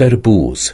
تربوز.